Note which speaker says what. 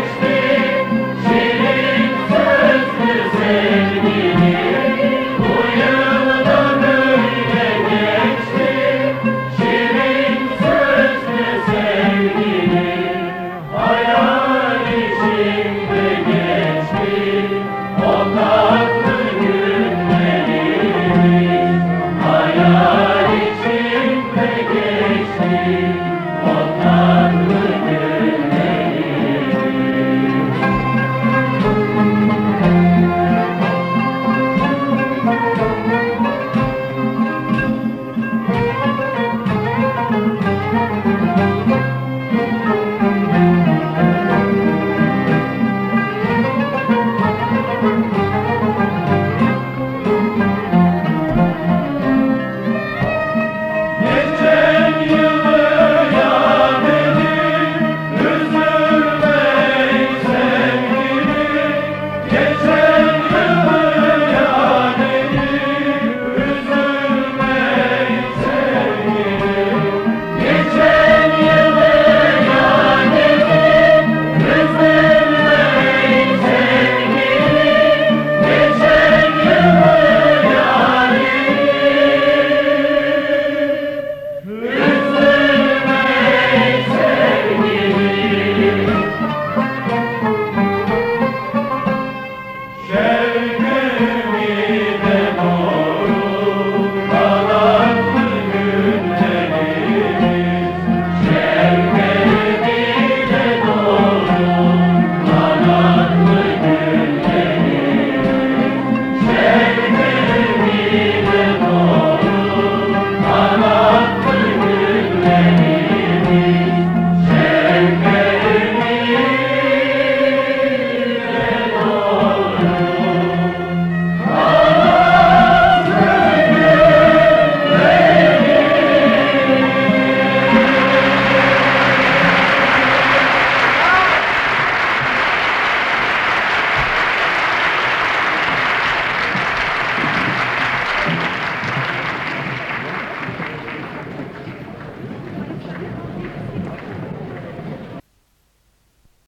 Speaker 1: Christ. Thank you.